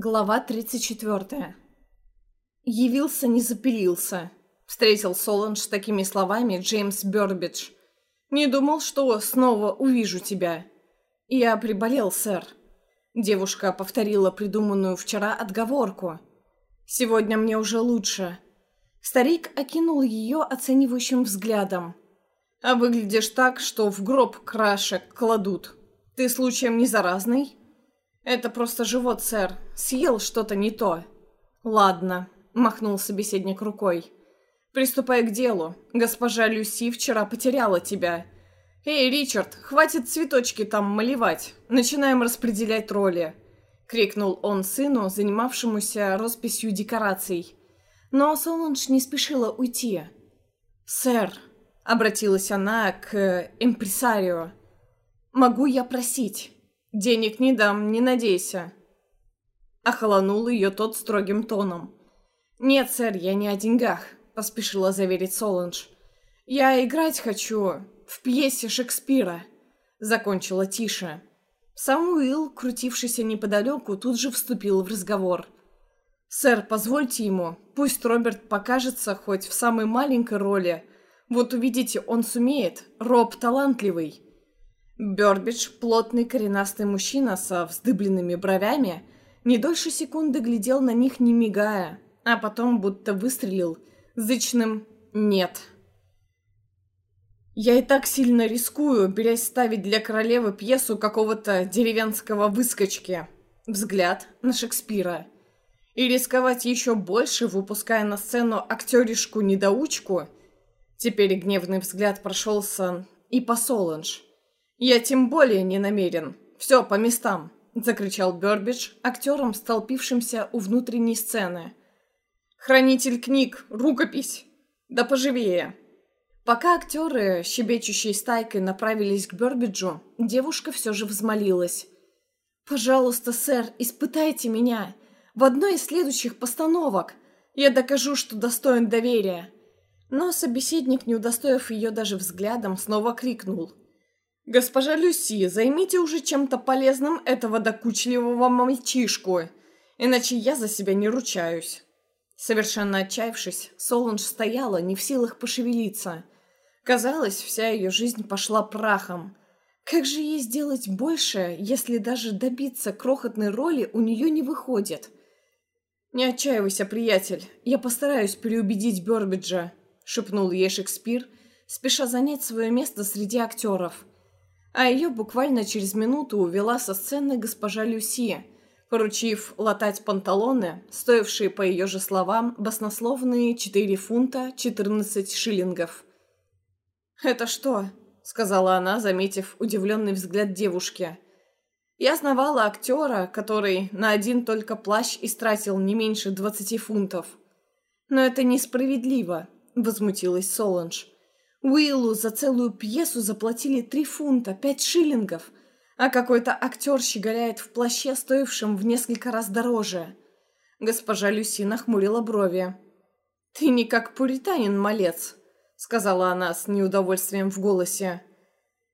Глава 34. Явился, не запилился. Встретил Соланж такими словами Джеймс Бёрбидж. Не думал, что снова увижу тебя. Я приболел, сэр. Девушка повторила придуманную вчера отговорку. Сегодня мне уже лучше. Старик окинул ее оценивающим взглядом. А выглядишь так, что в гроб крашек кладут. Ты случаем не заразный? «Это просто живот, сэр. Съел что-то не то». «Ладно», — махнул собеседник рукой. «Приступай к делу. Госпожа Люси вчера потеряла тебя. Эй, Ричард, хватит цветочки там малевать. Начинаем распределять роли», — крикнул он сыну, занимавшемуся росписью декораций. Но Солунж не спешила уйти. «Сэр», — обратилась она к импресарио, — «могу я просить?» «Денег не дам, не надейся!» Охолонул ее тот строгим тоном. «Нет, сэр, я не о деньгах», — поспешила заверить Соланж. «Я играть хочу в пьесе Шекспира», — закончила тише. Сам Уилл, крутившийся неподалеку, тут же вступил в разговор. «Сэр, позвольте ему, пусть Роберт покажется хоть в самой маленькой роли. Вот увидите, он сумеет, Роб талантливый». Бёрбидж, плотный коренастый мужчина со вздыбленными бровями, не дольше секунды глядел на них, не мигая, а потом будто выстрелил зычным «нет». Я и так сильно рискую, берясь ставить для королевы пьесу какого-то деревенского выскочки. Взгляд на Шекспира. И рисковать еще больше, выпуская на сцену актеришку-недоучку. Теперь гневный взгляд прошелся и по Соланж. «Я тем более не намерен. Все по местам!» – закричал Бёрбидж актером, столпившимся у внутренней сцены. «Хранитель книг! Рукопись! Да поживее!» Пока актеры, щебечущей стайкой, направились к Бёрбиджу, девушка все же взмолилась. «Пожалуйста, сэр, испытайте меня. В одной из следующих постановок. Я докажу, что достоин доверия». Но собеседник, не удостоив ее даже взглядом, снова крикнул – «Госпожа Люси, займите уже чем-то полезным этого докучливого мальчишку, иначе я за себя не ручаюсь». Совершенно отчаявшись, Солунж стояла, не в силах пошевелиться. Казалось, вся ее жизнь пошла прахом. Как же ей сделать больше, если даже добиться крохотной роли у нее не выходит? «Не отчаивайся, приятель, я постараюсь переубедить Бёрбиджа», — шепнул ей Шекспир, спеша занять свое место среди актеров а ее буквально через минуту увела со сцены госпожа Люси, поручив латать панталоны, стоившие, по ее же словам, баснословные 4 фунта 14 шиллингов. «Это что?» — сказала она, заметив удивленный взгляд девушки. «Я знавала актера, который на один только плащ истратил не меньше 20 фунтов. Но это несправедливо», — возмутилась Соланж. Уиллу за целую пьесу заплатили три фунта, пять шиллингов, а какой-то актер щеголяет в плаще, стоившем в несколько раз дороже. Госпожа Люси нахмурила брови. «Ты не как пуританин, малец», — сказала она с неудовольствием в голосе.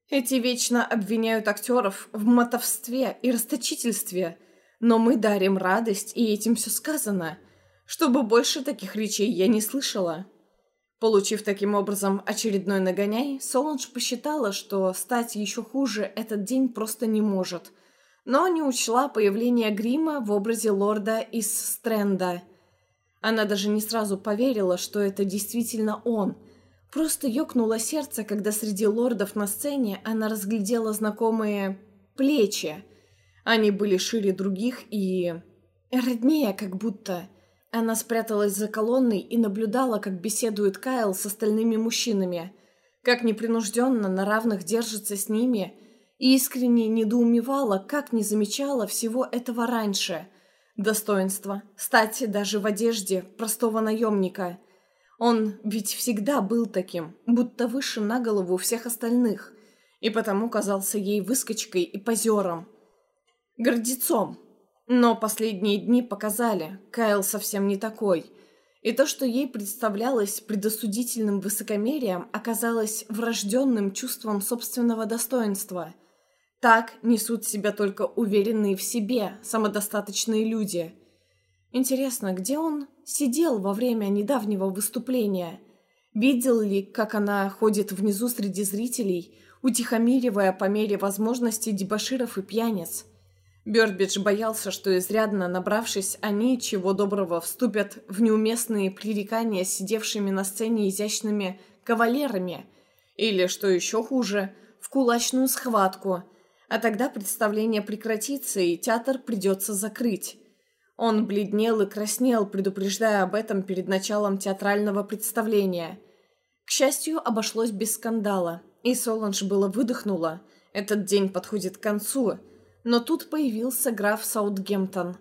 «Эти вечно обвиняют актеров в мотовстве и расточительстве, но мы дарим радость, и этим все сказано. Чтобы больше таких речей я не слышала». Получив таким образом очередной нагоняй, Соланж посчитала, что стать еще хуже этот день просто не может, но не учла появление грима в образе лорда из Стрэнда. Она даже не сразу поверила, что это действительно он. Просто ёкнуло сердце, когда среди лордов на сцене она разглядела знакомые плечи. Они были шире других и... роднее как будто... Она спряталась за колонной и наблюдала, как беседует Кайл с остальными мужчинами, как непринужденно на равных держится с ними, и искренне недоумевала, как не замечала всего этого раньше. Достоинство. Стать даже в одежде простого наемника. Он ведь всегда был таким, будто выше на голову всех остальных, и потому казался ей выскочкой и позером. Гордецом, но последние дни показали, Кайл совсем не такой. И то, что ей представлялось предосудительным высокомерием, оказалось врожденным чувством собственного достоинства. Так несут себя только уверенные в себе, самодостаточные люди. Интересно, где он сидел во время недавнего выступления? Видел ли, как она ходит внизу среди зрителей, утихомиривая по мере возможности дебоширов и пьяниц? Бёрдбидж боялся, что изрядно набравшись, они, чего доброго, вступят в неуместные пререкания с сидевшими на сцене изящными кавалерами, или, что еще хуже, в кулачную схватку, а тогда представление прекратится и театр придется закрыть. Он бледнел и краснел, предупреждая об этом перед началом театрального представления. К счастью, обошлось без скандала, и Соланж было выдохнула. Этот день подходит к концу – но тут появился граф Саутгемптон.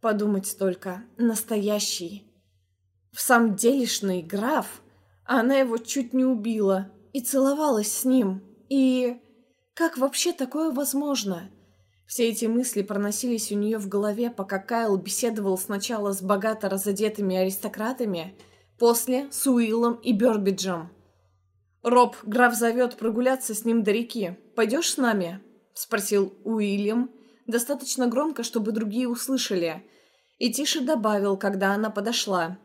Подумать только, настоящий. В самом делешный граф, а она его чуть не убила и целовалась с ним. И... Как вообще такое возможно? Все эти мысли проносились у нее в голове, пока Кайл беседовал сначала с богато разодетыми аристократами, после с Уиллом и Бёрбиджем. «Роб, граф зовет прогуляться с ним до реки. Пойдешь с нами?» Спросил Уильям, достаточно громко, чтобы другие услышали, и тише добавил, когда она подошла.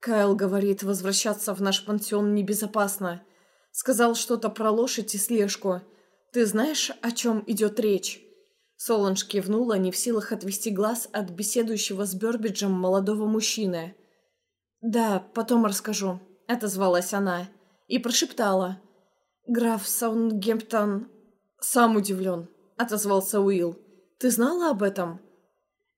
«Кайл говорит, возвращаться в наш пансион небезопасно. Сказал что-то про лошадь и слежку. Ты знаешь, о чем идет речь?» Соланж кивнула, не в силах отвести глаз от беседующего с Бёрбиджем молодого мужчины. «Да, потом расскажу», — отозвалась она и прошептала. «Граф Саундгемптон «Сам удивлен», — отозвался Уилл. «Ты знала об этом?»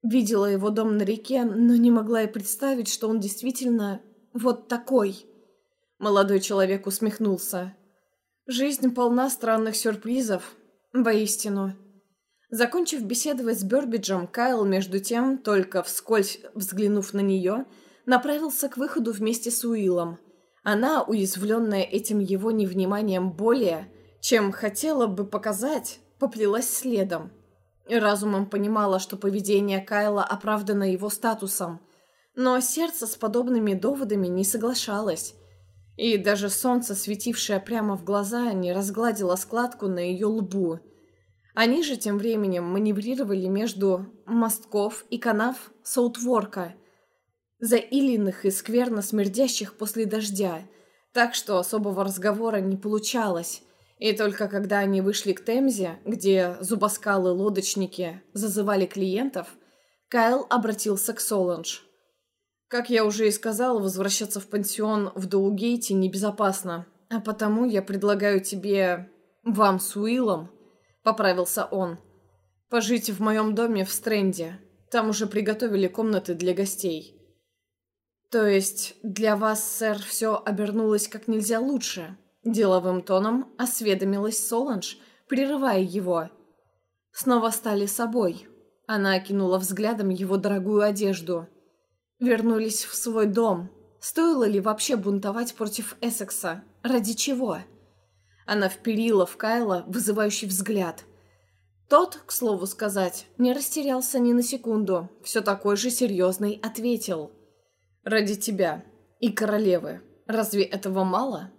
Видела его дом на реке, но не могла и представить, что он действительно вот такой. Молодой человек усмехнулся. «Жизнь полна странных сюрпризов. Воистину». Закончив беседовать с Бёрбиджем, Кайл, между тем, только вскользь взглянув на нее, направился к выходу вместе с Уиллом. Она, уязвленная этим его невниманием более, чем хотела бы показать, поплелась следом. Разумом понимала, что поведение Кайла оправдано его статусом, но сердце с подобными доводами не соглашалось. И даже солнце, светившее прямо в глаза, не разгладило складку на ее лбу. Они же тем временем маневрировали между мостков и канав Саутворка, заиленных и скверно смердящих после дождя, так что особого разговора не получалось, и только когда они вышли к Темзе, где зубоскалы-лодочники зазывали клиентов, Кайл обратился к Соланж. «Как я уже и сказал, возвращаться в пансион в Доугейте небезопасно, а потому я предлагаю тебе... вам с Уиллом...» — поправился он. «Пожить в моем доме в Стрэнде. Там уже приготовили комнаты для гостей». «То есть для вас, сэр, все обернулось как нельзя лучше?» Деловым тоном осведомилась Соланж, прерывая его. Снова стали собой. Она окинула взглядом его дорогую одежду. Вернулись в свой дом. Стоило ли вообще бунтовать против Эссекса? Ради чего? Она вперила в Кайла вызывающий взгляд. Тот, к слову сказать, не растерялся ни на секунду. Все такой же серьезный ответил. «Ради тебя и королевы. Разве этого мало?»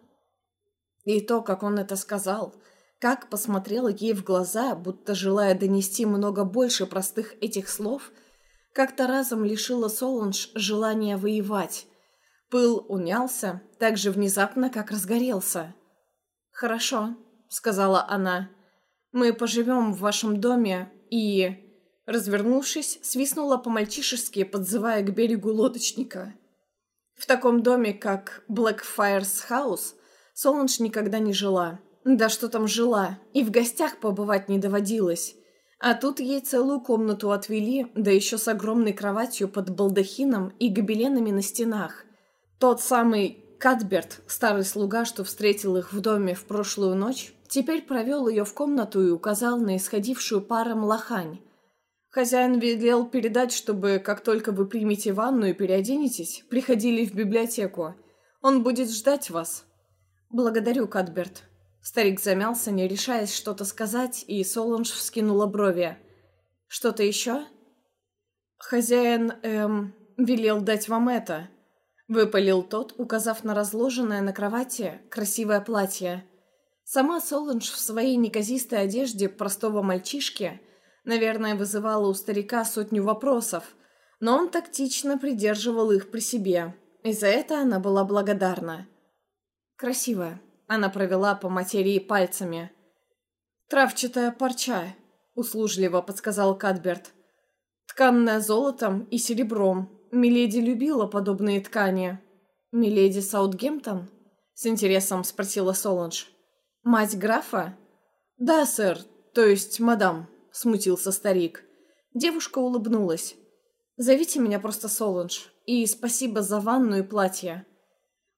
И то, как он это сказал, как посмотрел ей в глаза, будто желая донести много больше простых этих слов, как-то разом лишило Солунж желания воевать. Пыл унялся так же внезапно, как разгорелся. «Хорошо», — сказала она, — «мы поживем в вашем доме и...» Развернувшись, свистнула по-мальчишески, подзывая к берегу лодочника. В таком доме, как Blackfire's House, Солнж никогда не жила. Да что там жила, и в гостях побывать не доводилось. А тут ей целую комнату отвели, да еще с огромной кроватью под балдахином и гобеленами на стенах. Тот самый Катберт, старый слуга, что встретил их в доме в прошлую ночь, теперь провел ее в комнату и указал на исходившую паром лохань. Хозяин велел передать, чтобы, как только вы примете ванну и переоденетесь, приходили в библиотеку. Он будет ждать вас. «Благодарю, Кадберт». Старик замялся, не решаясь что-то сказать, и Солунж вскинула брови. «Что-то еще?» «Хозяин, эм, велел дать вам это», — выпалил тот, указав на разложенное на кровати красивое платье. Сама Соланж в своей неказистой одежде простого мальчишки, наверное, вызывала у старика сотню вопросов, но он тактично придерживал их при себе, и за это она была благодарна. «Красивая», — она провела по материи пальцами. «Травчатая парча», — услужливо подсказал Кадберт. «Тканная золотом и серебром. Миледи любила подобные ткани». «Миледи Саутгемптон?» — с интересом спросила Соланж. «Мать графа?» «Да, сэр, то есть мадам», — смутился старик. Девушка улыбнулась. «Зовите меня просто Соланж, и спасибо за ванну и платье».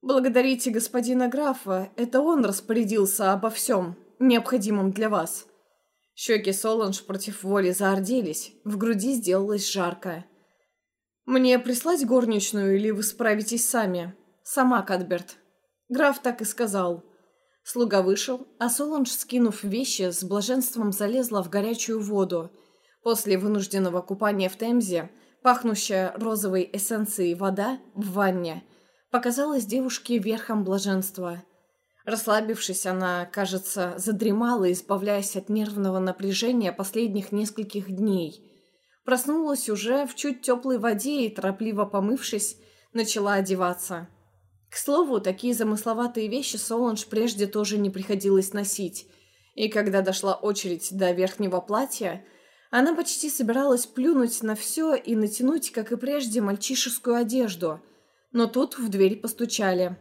«Благодарите господина графа, это он распорядился обо всем, необходимом для вас». Щеки Соланж против воли заорделись, в груди сделалось жарко. «Мне прислать горничную, или вы справитесь сами?» «Сама, Кадберт». Граф так и сказал. Слуга вышел, а Соланж, скинув вещи, с блаженством залезла в горячую воду. После вынужденного купания в Темзе, пахнущая розовой эссенцией вода в ванне, показалась девушке верхом блаженства. Расслабившись, она, кажется, задремала, избавляясь от нервного напряжения последних нескольких дней. Проснулась уже в чуть теплой воде и, торопливо помывшись, начала одеваться. К слову, такие замысловатые вещи Соланж прежде тоже не приходилось носить. И когда дошла очередь до верхнего платья, она почти собиралась плюнуть на все и натянуть, как и прежде, мальчишескую одежду. Но тут в дверь постучали.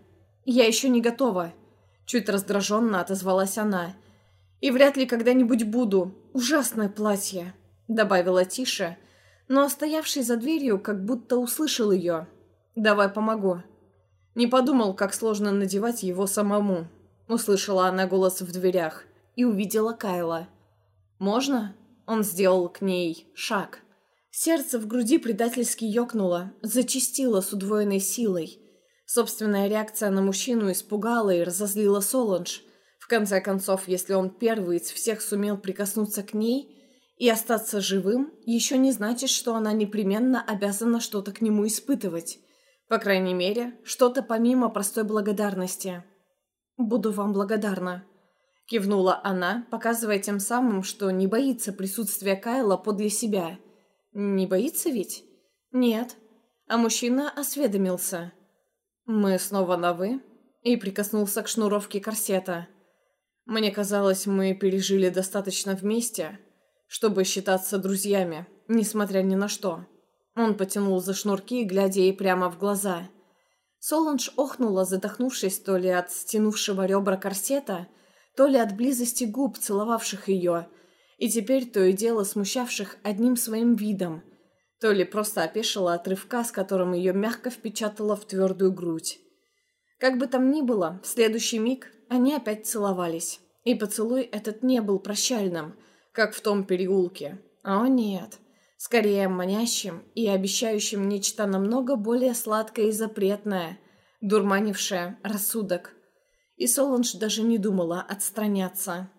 «Я еще не готова», — чуть раздраженно отозвалась она. «И вряд ли когда-нибудь буду. Ужасное платье», — добавила тише, но стоявший за дверью как будто услышал ее. «Давай помогу». Не подумал, как сложно надевать его самому. Услышала она голос в дверях и увидела Кайла. «Можно?» Он сделал к ней шаг. Сердце в груди предательски ёкнуло, зачастило с удвоенной силой. Собственная реакция на мужчину испугала и разозлила Соланж. В конце концов, если он первый из всех сумел прикоснуться к ней и остаться живым, еще не значит, что она непременно обязана что-то к нему испытывать. По крайней мере, что-то помимо простой благодарности. «Буду вам благодарна», — кивнула она, показывая тем самым, что не боится присутствия Кайла подле себя. «Не боится ведь?» «Нет». А мужчина осведомился. «Мы снова на «вы» и прикоснулся к шнуровке корсета. Мне казалось, мы пережили достаточно вместе, чтобы считаться друзьями, несмотря ни на что. Он потянул за шнурки, глядя ей прямо в глаза. Соланж охнула, задохнувшись то ли от стянувшего ребра корсета, то ли от близости губ, целовавших ее, и теперь то и дело смущавших одним своим видом, то ли просто опешила от рывка, с которым ее мягко впечатала в твердую грудь. Как бы там ни было, в следующий миг они опять целовались, и поцелуй этот не был прощальным, как в том переулке. О нет, скорее манящим и обещающим нечто намного более сладкое и запретное, дурманившее рассудок. И Соланж даже не думала отстраняться.